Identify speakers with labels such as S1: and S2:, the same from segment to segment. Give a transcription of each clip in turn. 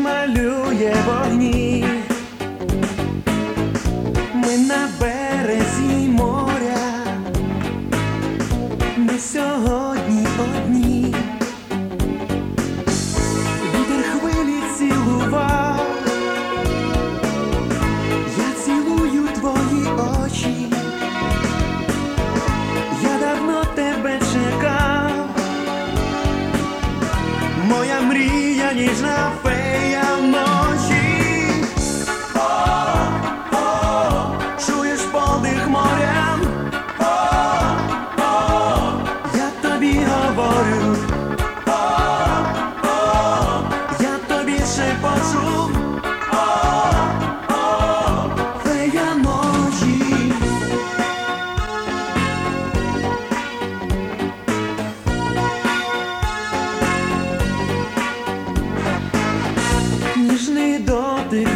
S1: малює вогні, ми на березі моря, ми сьогодні одні, вітер хвилі цілував, я цілую твої очі, я давно тебе чекав, моя мрія ніжна. фе.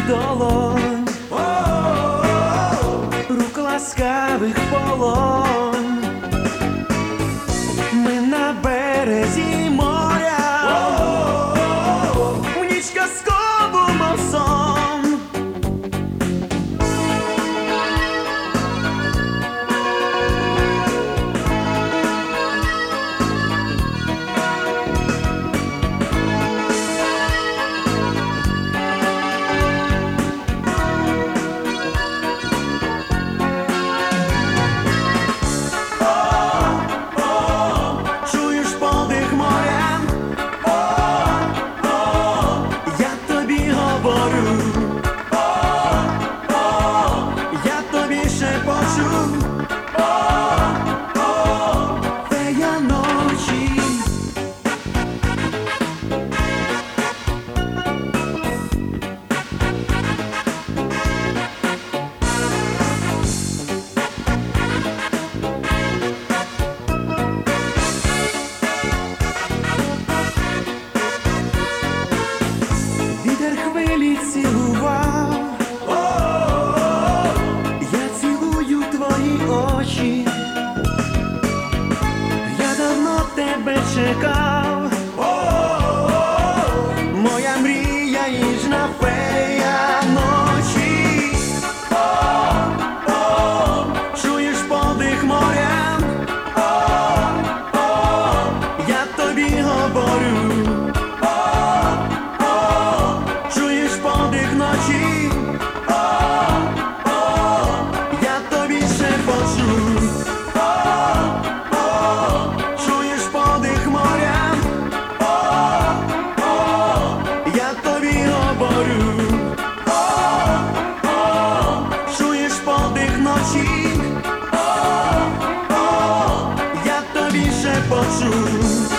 S1: долонь, рук ласкавих полон. water wieczoru o, o, czujesz O, o, ja to wiszę poczuł